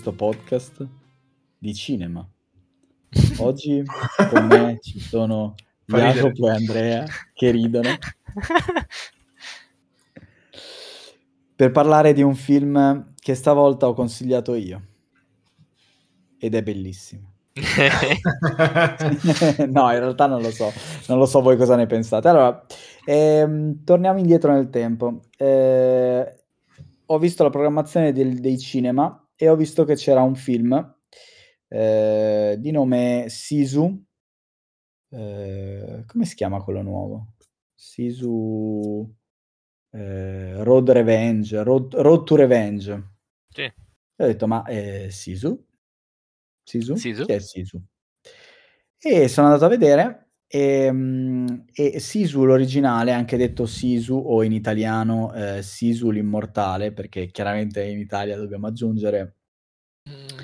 questo podcast di cinema. Oggi con me ci sono Jacopo e Andrea che ridono per parlare di un film che stavolta ho consigliato io ed è bellissimo. no, in realtà non lo so, non lo so voi cosa ne pensate. Allora, ehm, torniamo indietro nel tempo. Eh, ho visto la programmazione del, dei cinema e ho visto che c'era un film eh, di nome Sisu. Eh, come si chiama quello nuovo? Sisu eh, Road Revenge, Road, Road, to Revenge. Sì. E ho detto, ma eh, Sisu? Sisu? Sisu? Chi è Sisu? E sono andato a vedere e, ehm, e Sisu l'originale, anche detto Sisu o in italiano eh, Sisu l'immortale, perché chiaramente in Italia dobbiamo aggiungere mm.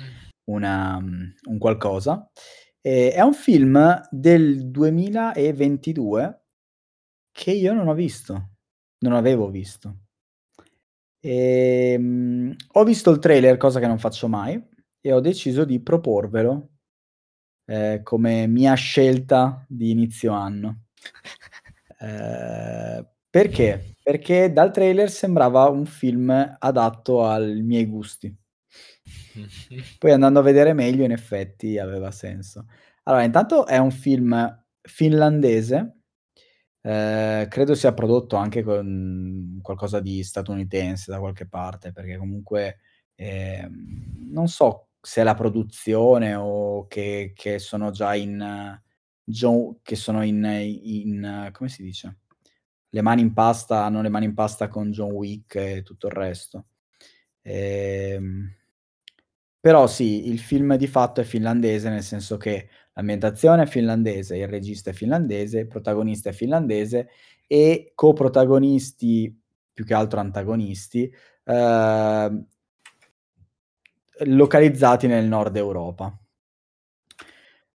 una, un qualcosa. E, è un film del 2022 che io non ho visto, non avevo visto. E, um, ho visto il trailer, cosa che non faccio mai, e ho deciso di proporvelo eh, come mia scelta di inizio anno. Eh, perché? Perché dal trailer sembrava un film adatto ai miei gusti. Poi andando a vedere meglio, in effetti aveva senso. Allora, intanto è un film finlandese, eh, credo sia prodotto anche con qualcosa di statunitense da qualche parte, perché comunque eh, non so se è la produzione o che, che sono già in, che sono in, in, come si dice? Le mani in pasta, hanno le mani in pasta con John Wick e tutto il resto. Ehm, però sì, il film di fatto è finlandese, nel senso che l'ambientazione è finlandese, il regista è finlandese, il protagonista è finlandese e coprotagonisti, più che altro antagonisti, eh, localizzati nel nord Europa.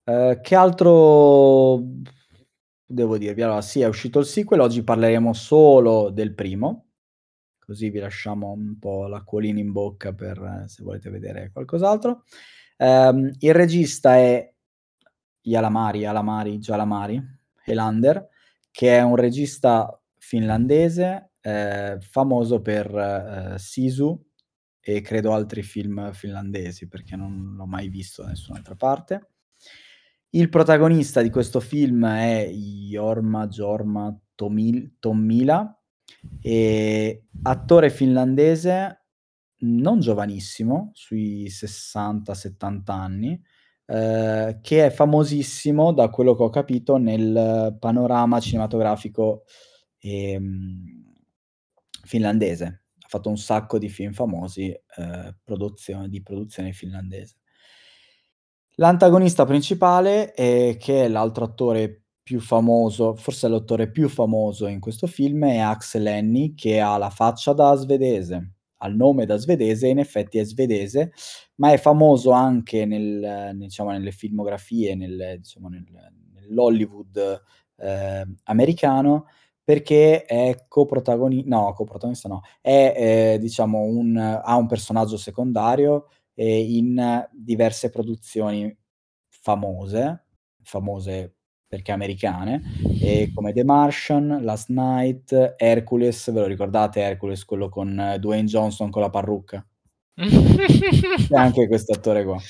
Uh, che altro devo dirvi? Allora, sì, è uscito il sequel, oggi parleremo solo del primo, così vi lasciamo un po' l'acquolina in bocca per se volete vedere qualcos'altro. Um, il regista è Yalamari, Yalamari, Jalamari, Helander, che è un regista finlandese eh, famoso per eh, Sisu, e credo altri film finlandesi perché non l'ho mai visto da nessun'altra parte. Il protagonista di questo film è Jorma Jorma Tomil, Tommila, attore finlandese non giovanissimo, sui 60-70 anni, eh, che è famosissimo da quello che ho capito nel panorama cinematografico eh, finlandese fatto un sacco di film famosi, eh, produzione, di produzione finlandese. L'antagonista principale, è, che è l'altro attore più famoso, forse l'attore più famoso in questo film, è Axel Henny, che ha la faccia da svedese, ha il nome da svedese, in effetti è svedese, ma è famoso anche nel, diciamo, nelle filmografie, nel, diciamo, nel, nell'Hollywood eh, americano, perché è coprotagonista, no, coprotagonista no, è eh, diciamo un, ha un personaggio secondario eh, in diverse produzioni famose, famose perché americane, e come The Martian, Last Night, Hercules, ve lo ricordate Hercules, quello con Dwayne Johnson con la parrucca? e anche questo attore qua.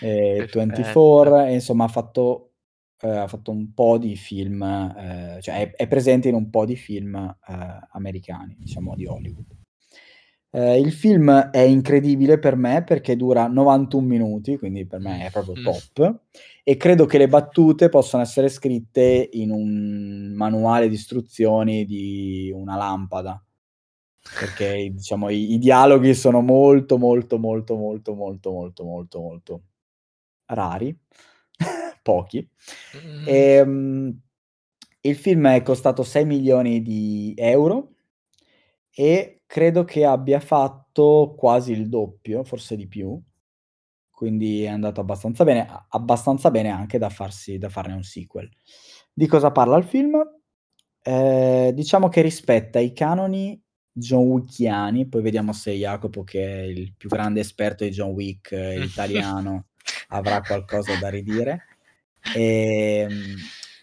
E 24, e insomma ha fatto eh, ha fatto un po' di film, eh, cioè è, è, presente in un po' di film eh, americani, diciamo di Hollywood. Eh, il film è incredibile per me perché dura 91 minuti, quindi per me è proprio mm. top. E credo che le battute possano essere scritte in un manuale di istruzioni di una lampada. Perché diciamo i, i dialoghi sono molto, molto, molto, molto, molto, molto, molto, molto rari pochi. Mm. E, um, il film è costato 6 milioni di euro e credo che abbia fatto quasi il doppio, forse di più. Quindi è andato abbastanza bene, abbastanza bene anche da, farsi, da farne un sequel. Di cosa parla il film? Eh, diciamo che rispetta i canoni John Wickiani, poi vediamo se Jacopo, che è il più grande esperto di John Wick italiano, avrà qualcosa da ridire. Ehm,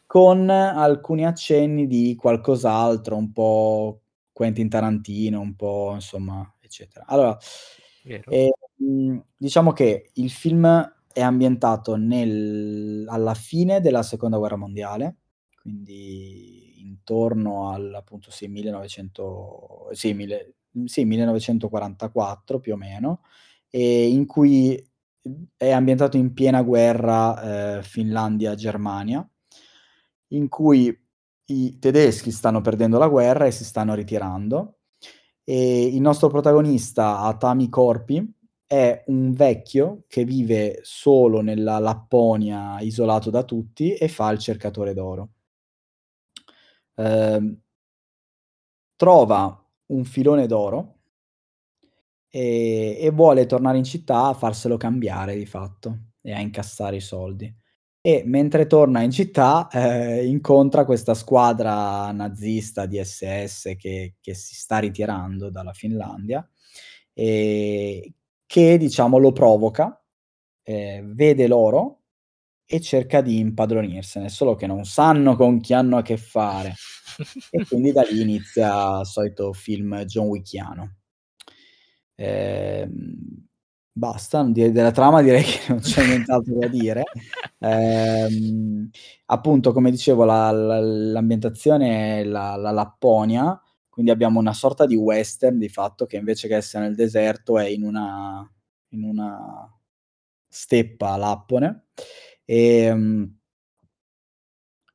con alcuni accenni di qualcos'altro, un po' Quentin Tarantino, un po' insomma, eccetera. Allora, ehm, diciamo che il film è ambientato nel alla fine della seconda guerra mondiale, quindi intorno al appunto sì 1900 sì, mille sì 1944 più o meno, e in cui è ambientato in piena guerra, ehm, Finlandia-Germania, in cui i tedeschi stanno perdendo la guerra e si stanno ritirando. E il nostro protagonista, Atami Corpi, è un vecchio che vive solo nella Lapponia, isolato da tutti, e fa il cercatore d'oro. Ehm trova un filone d'oro e e vuole tornare in città a farselo cambiare di fatto e a incassare i soldi. E mentre torna in città, ehm, incontra questa squadra nazista di SS che che si sta ritirando dalla Finlandia, ehm, che diciamo lo provoca, ehm, vede l'oro e cerca di impadronirsene, solo che non sanno con chi hanno a che fare. E quindi da lì inizia il solito film John Wickiano. Ehm, basta, della trama direi che non c'è nient'altro da dire. Ehm, appunto come dicevo la l l'ambientazione è la la Lapponia, quindi abbiamo una sorta di western di fatto, che invece che essere nel deserto è in una in una steppa lappone. Ehm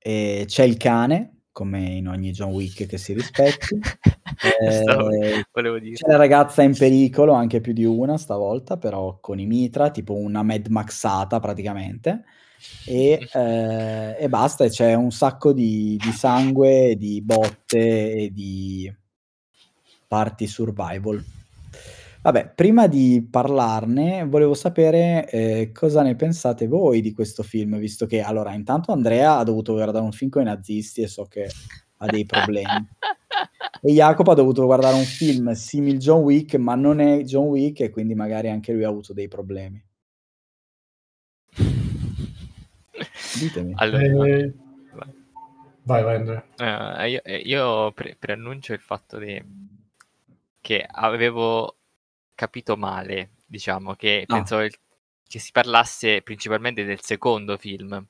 e c'è il cane, come in ogni John Wick che si rispetti. Stavo dire. c'è la ragazza in pericolo, anche più di una stavolta, però con i mitra, tipo una Mad Maxata praticamente. E ehm, e basta, e c'è un sacco di di sangue, di botte e di parti survival. Vabbè, prima di parlarne volevo sapere, ehm, cosa ne pensate voi di questo film, visto che allora intanto Andrea ha dovuto guardare un film coi nazisti e so che ha dei problemi. E Jacopo ha dovuto guardare un film simil John Wick, ma non è John Wick e quindi magari anche lui ha avuto dei problemi. Ditemi. Allora Ehm vai. Vai, vai Andrea. Eh, io ehm, io pre preannuncio il fatto di che avevo capito male, diciamo, che Ah. pensavo il che si parlasse principalmente del secondo film.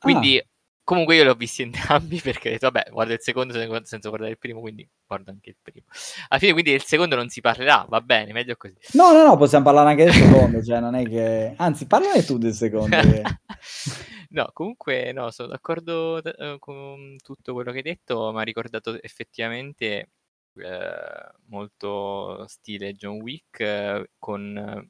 Quindi Ah. comunque io li ho visti entrambi perché ho detto: "Vabbè, guardo il secondo se senza guardare il primo, quindi guardo anche il primo". Alla fine quindi del secondo non si parlerà, va bene, meglio così. No, no, no, possiam parlare anche del secondo, cioè non è che anzi parlane tu del secondo che No, comunque no, sono d'accordo uhm, con tutto quello che hai detto, m'ha ricordato effettivamente, ehm, molto stile John Wick con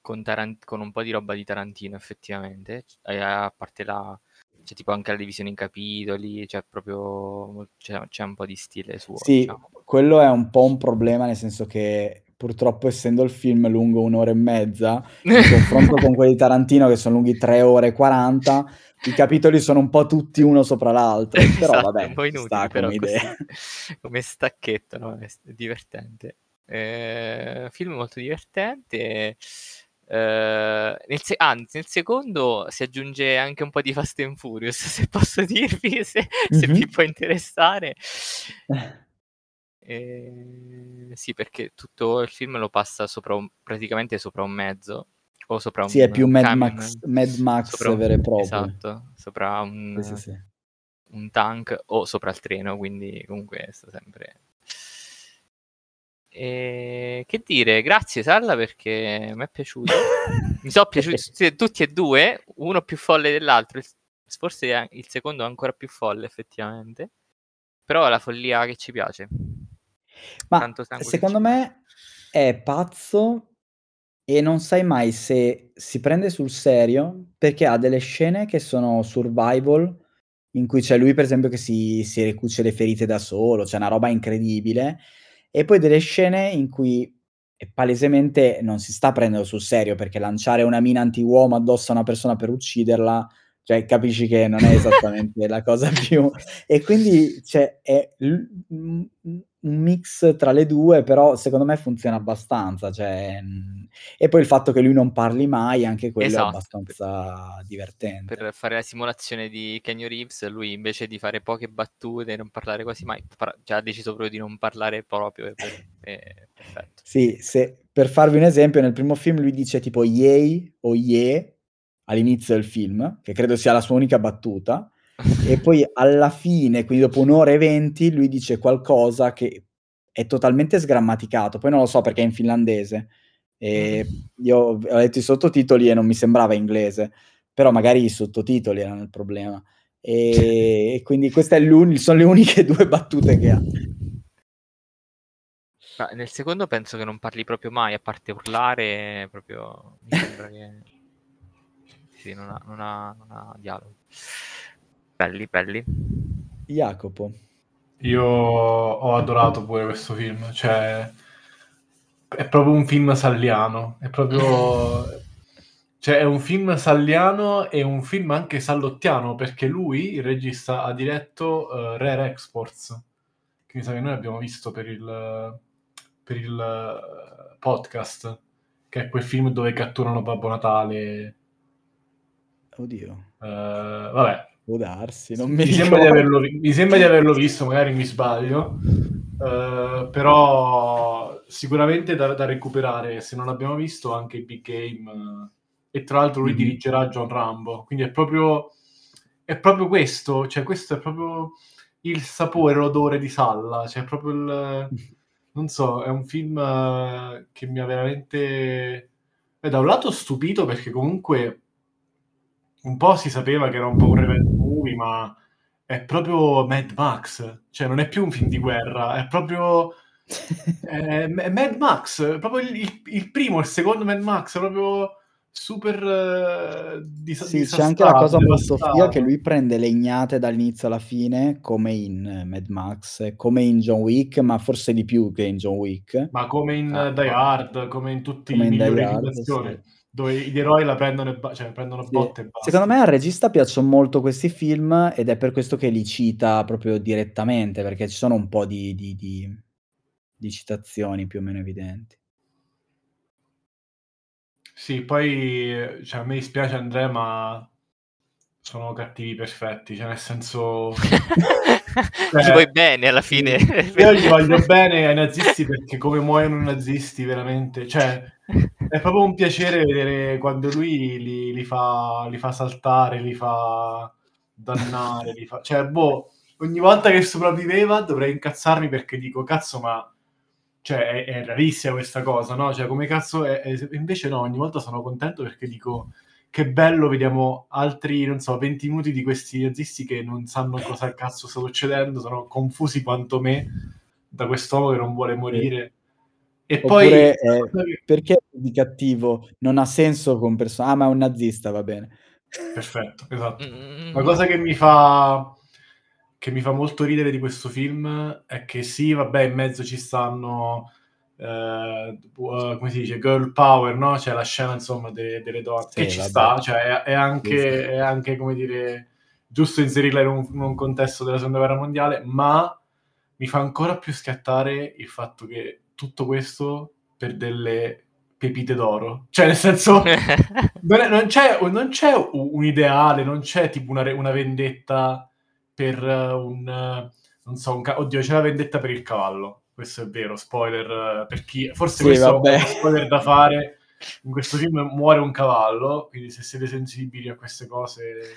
con Taran con un po' di roba di Tarantino effettivamente, c ehm, a parte la c'è tipo anche la divisione in capitoli, c'è proprio c'è c'è un po' di stile suo, Sì, diciamo. quello è un po' un problema, nel senso che purtroppo essendo il film lungo 1 ora e mezza, in confronto con quelli di Tarantino che son lunghi 3 ore e 40, i capitoli sono un po' tutti uno sopra l'altro, però Esatto, vabbè, un po' inutili però come così, come stacchetto, no, è divertente. Ehm, film molto divertente, ehm, nel se anzi nel secondo si aggiunge anche un po' di Fast and Furious, se posso dirvi, se se vi Mh-mh. può interessare. Ehm, sì, perché tutto il film lo passa sopra un praticamente sopra un mezzo o sopra Sì, è più un Mad Max Mad Max un vero e proprio. esatto, sopra Sì, sì, un sì. un tank o sopra il treno, quindi comunque sta sempre Ehm, che dire, grazie Salla perché m'è piaciuto. Mi so' piaciuti tutti e 2, uno più folle dell'altro, forse il secondo è ancora più folle effettivamente, però è la follia che ci piace. Ma secondo me è pazzo e non sai mai se si prende sul serio, perché ha delle scene che sono survival, in cui c'è lui per esempio che si si ricuce le ferite da solo, cioè una roba incredibile, e poi delle scene in cui palesemente non si sta prendendo sul serio, perché lanciare una mina antiuomo addosso a una persona per ucciderla Cioè, capisci che non è esattamente la cosa più e quindi cioè, è un mix tra le 2, però secondo me funziona abbastanza, cioè, mhmm, e poi il fatto che lui non parli mai, anche quello è Esatto, p abbastanza divertente. per fare la simulazione di Keanu Reeves, lui invece di fare poche battute e non parlare quasi mai, fra cioè ha deciso proprio di non parlare proprio, e per e perfetto. Sì, se per farvi un esempio, nel primo film lui dice tipo: "Yay" o "Yeah" all'inizio del film, che credo sia la sua unica battuta, e poi alla fine, quindi dopo 1 ora e 20, lui dice qualcosa che è totalmente sgrammaticato. Poi non lo so perché è in finlandese. Mh. io ho letto i sottotitoli e non mi sembrava inglese, però magari i sottotitoli erano il problema. Ehm, e quindi questa è l'uni son le uniche 2 battute che ha. Ma nel secondo penso che non parli proprio mai, a parte urlare, proprio mi sembra che sì, non ha non ha non ha dialoghi. Belli, belli. Jacopo. Io ho adorato pure questo film, cioè è proprio un film salliano, è proprio cioè è un film salliano e un film anche sallottiano, perché lui, il regista, ha diretto, uhm, Rare Exports, che mi sa che noi abbiamo visto per il per il podcast, che è quel film dove catturano Babbo Natale. Oddio. Uhm, vabbè. Può darsi, non mi Mi sembra di averlo mi sembra di averlo visto, magari mi sbaglio. Uhm, però sicuramente da da recuperare, se non l'abbiamo visto anche Big Game e tra l'altro lui Mh-mh. dirigerà John Rambo, quindi è proprio è proprio questo, cioè questo è proprio il sapore, l'odore di Salla, cioè proprio il non so, è un film che mi ha veramente da un lato stupito perché comunque un po' si sapeva che era un po' un revenge movie, ma è proprio Mad Max, cioè non è più un film di guerra, è proprio è Mad Max, proprio il il primo, il secondo Mad Max, proprio super dis Sì, c'è anche la cosa molto figa che lui prende legnate dall'inizio alla fine, come in Mad Max, come in John Wick, ma forse di più che in John Wick. Ma come Ah, in Die. Hard, come in tutti Come i in Die migliori Hard, sì. Dove gli eroi la prendono e ba cioè prendono Sì. botte e Secondo basta. me al regista piaccion molto questi film ed è per questo che li cita proprio direttamente, perché ci sono un po' di di di di citazioni più o meno evidenti. Sì, poi cioè a me dispiace Andrea, ma sono cattivi perfetti, cioè nel senso Gli vuoi cioè bene alla fine. io gli voglio bene ai nazisti perché come muoiono i nazisti veramente. Cioè è proprio un piacere vedere quando lui li li fa li fa saltare, li fa dannare, li fa cioè boh, ogni volta che sopravviveva dovrei incazzarmi perché dico: "Cazzo, ma" cioè è è rarissima questa cosa, no, cioè come cazzo è invece no, ogni volta sono contento perché dico: "Che bello, vediamo altri, non so, 20 minuti di questi nazisti che non sanno cosa cazzo sta succedendo, sono confusi quanto me da quest'uomo che non vuole Sì. morire". E poi Oppure, cosa che perché di cattivo? Non ha senso che un perso ah, ma è un nazista, va bene. Perfetto, esatto. mh, La cosa che mi fa che mi fa molto ridere di questo film è che sì, vabbè, in mezzo ci stanno, ehm, uhm, come si dice, girl power, no, c'è la scena insomma de delle don che Sì, ci vabbè. sta, cioè è è anche è anche, come dire, giusto inserirla in un in un contesto della seconda guerra mondiale, ma mi fa ancora più scattare il fatto che tutto questo per delle pepite d'oro. Cioè nel senso non è non c'è non c'è un ideale, non c'è tipo una una vendetta per un non so, un ca oddio c'è la vendetta per il cavallo, questo è vero, spoiler per chi forse Sì, questo è vabbè. uno spoiler da fare. In questo film muore un cavallo, quindi se siete sensibili a queste cose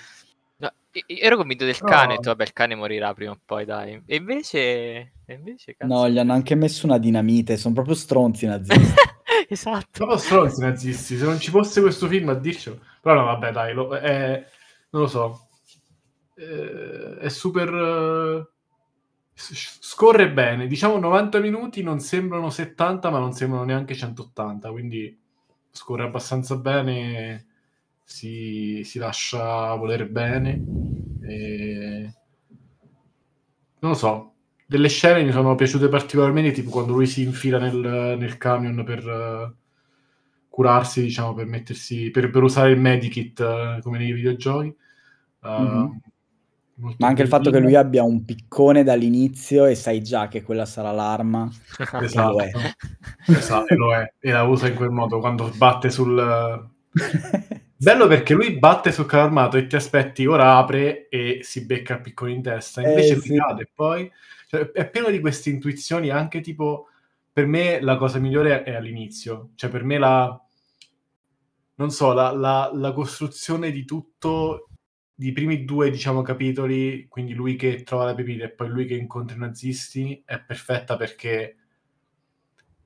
No, ero convinto del cane, ho Però detto: "Vabbè, il cane morirà prima o poi dai". E invece e invece No, cazzo gli hanno anche messo una dinamite, son proprio stronzi i nazisti. Esatto. Proprio stronzi i nazisti, se non ci fosse questo film a dircelo però no vabbè dai, lo è non lo so, ehm, è super sc scorre bene. Diciamo 90 minuti non sembrano 70, ma non sembrano neanche 180, quindi scorre abbastanza bene, si si lascia voler bene, ehm non lo so, delle scene mi sono piaciute particolarmente, tipo quando lui si infila nel nel camion per curarsi, diciamo, per mettersi per per usare il medikit come nei videogiochi. Uh, mm-hmm. Ma anche il fatto che lui abbia un piccone dall'inizio e sai già che quella sarà l'arma. esatto. Lo è. esatto, lo è. E la usa in quel modo quando batte sul... Bello perché lui batte sul carro armato e ti aspetti, ora apre e si becca il piccone in testa. Invece eh, sì. cade poi... Cioè, è pieno di queste intuizioni anche tipo... Per me la cosa migliore è all'inizio. Cioè per me la... Non so, la, la, la costruzione di tutto i primi due, diciamo, capitoli, quindi lui che trova la pepita e poi lui che incontra i nazisti, è perfetta perché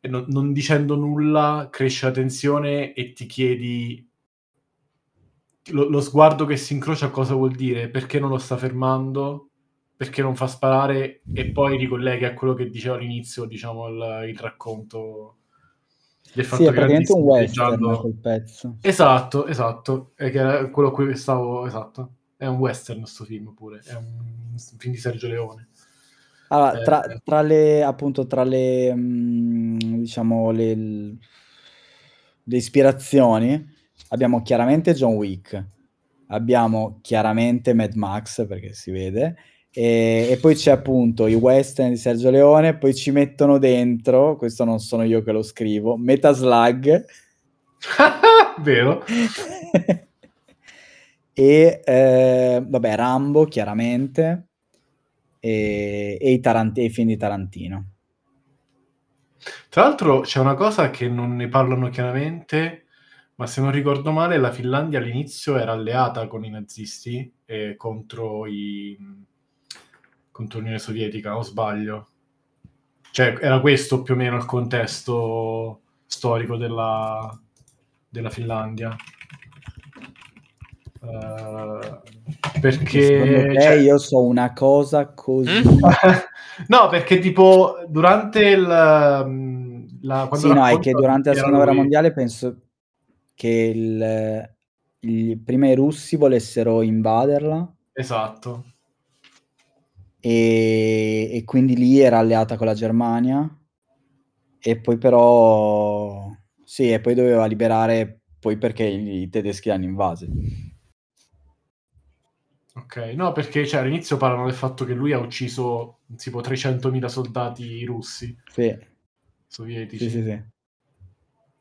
non, non dicendo nulla cresce la tensione e ti chiedi lo, lo, sguardo che si incrocia cosa vuol dire, perché non lo sta fermando, perché non fa sparare e poi ricolleghi a quello che dicevo all'inizio, diciamo, il, il racconto del fatto sì, è praticamente un western quel pezzo. Esatto, esatto, è che era quello a cui stavo, esatto. È un western questo film pure, è un film di Sergio Leone. Allora, eh, tra, tra, le appunto tra le mh, mm, diciamo le, le, ispirazioni abbiamo chiaramente John Wick, abbiamo chiaramente Mad Max perché si vede e, e, poi c'è appunto i western di Sergio Leone, poi ci mettono dentro, questo non sono io che lo scrivo, Metaslug. Vero. e eh, vabbè Rambo chiaramente e, e i, Tarant- e i film di Tarantino. Tra l'altro c'è una cosa che non ne parlano chiaramente, ma se non ricordo male la Finlandia all'inizio era alleata con i nazisti e contro, i, contro l'Unione Sovietica, o sbaglio? Cioè era questo più o meno il contesto storico della, della Finlandia. Uh, perché cioè... io so una cosa così. No perché tipo durante il mm, la, sì, no, è che durante la seconda guerra mondiale penso che il, il, prima i russi volessero invaderla. Esatto. E, e quindi lì era alleata con la Germania. E poi però sì e poi doveva liberare poi perché i, tedeschi l'hanno invasi Ok, no, perché cioè, all'inizio parlano del fatto che lui ha ucciso tipo 300.000 soldati russi. Sì. Sovietici. Sì, sì, sì.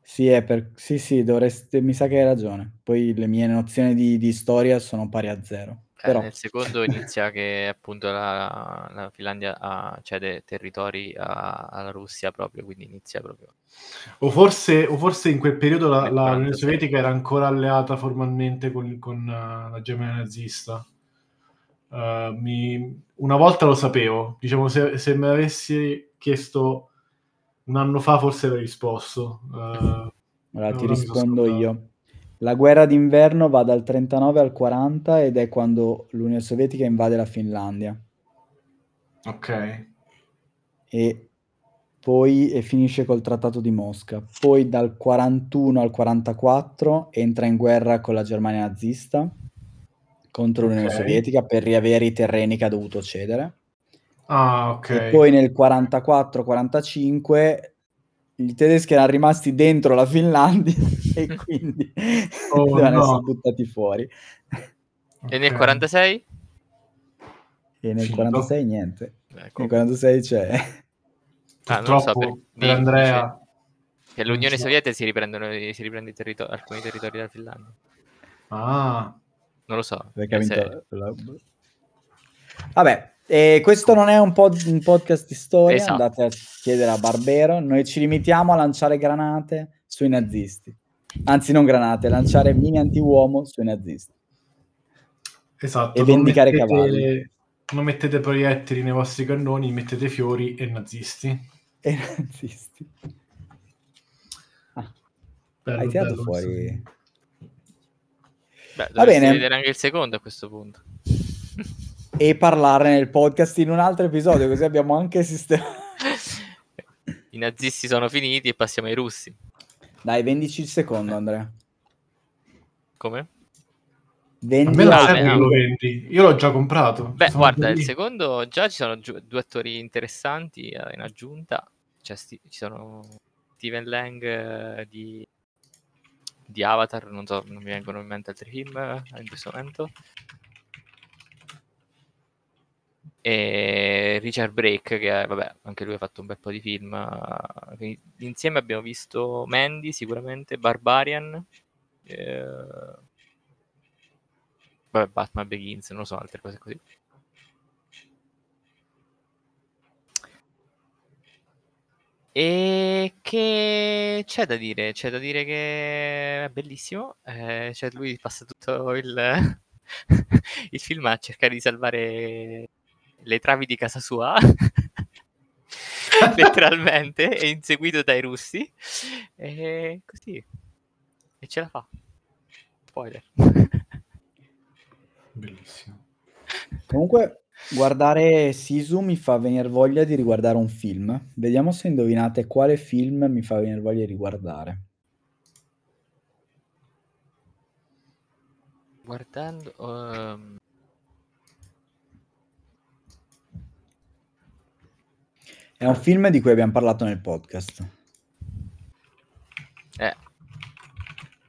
Sì, è per... sì, sì, dovreste... mi sa che hai ragione. Poi le mie nozioni di, di storia sono pari a zero. Eh, Però... Nel secondo inizia che appunto la, la Finlandia ha, cede territori a, alla Russia proprio, quindi inizia proprio. O forse, o forse in quel periodo la, la Unione Sovietica era ancora alleata formalmente con, con uh, la Germania nazista. Uh, mi... Una volta lo sapevo, diciamo, se, se me l'avessi chiesto un anno fa forse avrei risposto. Uh, allora ti rispondo io. La guerra d'inverno va dal 39 al 40 ed è quando l'Unione Sovietica invade la Finlandia. Ok. E poi e finisce col Trattato di Mosca. Poi dal 41 al 44 entra in guerra con la Germania nazista contro l'Unione okay. Sovietica per riavere i terreni che ha dovuto cedere. Ah, ok. E poi nel 44-45 i tedeschi erano rimasti dentro la Finlandia e quindi oh, dovevano no. essere buttati fuori. E nel 46? E nel Finito. 46 niente. Ecco. Nel 46 c'è... Ah, non so, per, per Andrea... Che l'Unione Sovietica si, si riprende territori, alcuni territori della Finlandia. Ah, non lo so. Perché ha vinto la... Vabbè, eh, questo non è un, pod- un, podcast di storia, esatto. andate a chiedere a Barbero. Noi ci limitiamo a lanciare granate sui nazisti. Anzi, non granate, lanciare mini anti-uomo sui nazisti. Esatto. E vendicare mettete, cavalli. Non mettete proiettili nei vostri cannoni, mettete fiori e nazisti. E nazisti. Ah. Bello, Hai tirato bello, fuori... Sì. Beh, Va bene. vedere anche il secondo a questo punto. e parlarne nel podcast in un altro episodio, così abbiamo anche sistemato. I nazisti sono finiti e passiamo ai russi. Dai, vendici il secondo, Andrea. Come? Vendi ah, beh, lo vendi. Io l'ho già comprato. Beh, sono guarda, il secondo già ci sono gi- due attori interessanti eh, in aggiunta. Cioè, sti- ci sono Steven Lang eh, di di Avatar, non so, non mi vengono in mente altri film eh, in questo momento. E Richard Brake, che vabbè, anche lui ha fatto un bel po' di film. Eh, quindi, insieme abbiamo visto Mandy sicuramente, Barbarian, eh, vabbè, Batman Begins, non lo so, altre cose così. E che c'è da dire? C'è da dire che è bellissimo. eh, cioè lui passa tutto il, il film a cercare di salvare le travi di casa sua, letteralmente, e inseguito dai russi. E così. E ce la fa. Spoiler. Bellissimo. Comunque, guardare Sisu mi fa venire voglia di riguardare un film. Vediamo se indovinate quale film mi fa venire voglia di riguardare. Guardando... ehm, È un film di cui abbiamo parlato nel podcast. eh,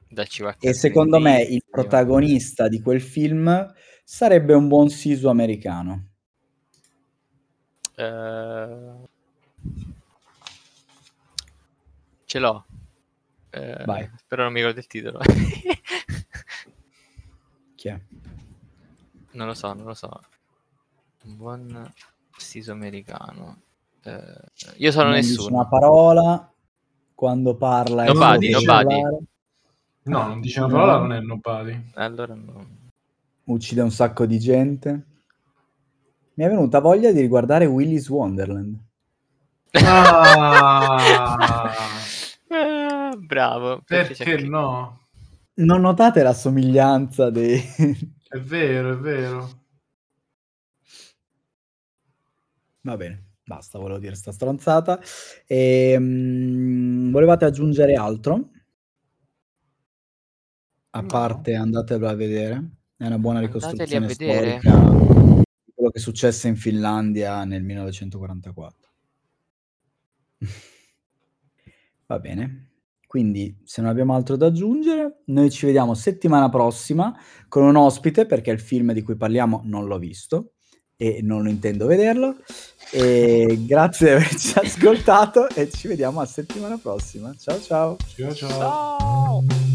dacci qualche E secondo me il protagonista di quel film sarebbe un buon Sisu americano. Eh, ce l'ho. Eh, Vai. Però non mi ricordo il titolo. Chi è? non lo so, non lo so. Un buon siso americano. Eh, io sono Non dice nessuno. una parola quando parla. Nobody, nobody. No, non dice una parola, non è nobody. Allora no. Uccide un sacco di gente. Mi è venuta voglia di riguardare Willy's Wonderland. Ah, bravo. perché no? Non notate la somiglianza dei... È vero, è vero. Va bene, basta, volevo dire sta stronzata. Ehm, volevate aggiungere altro? A No. parte andatelo a vedere, è una buona ricostruzione storica di quello che successe in Finlandia nel 1944. Va bene, quindi se non abbiamo altro da aggiungere, noi ci vediamo settimana prossima con un ospite perché il film di cui parliamo non l'ho visto e non intendo vederlo. E grazie di averci ascoltato e ci vediamo a settimana prossima. Ciao ciao. Ciao ciao. Ciao!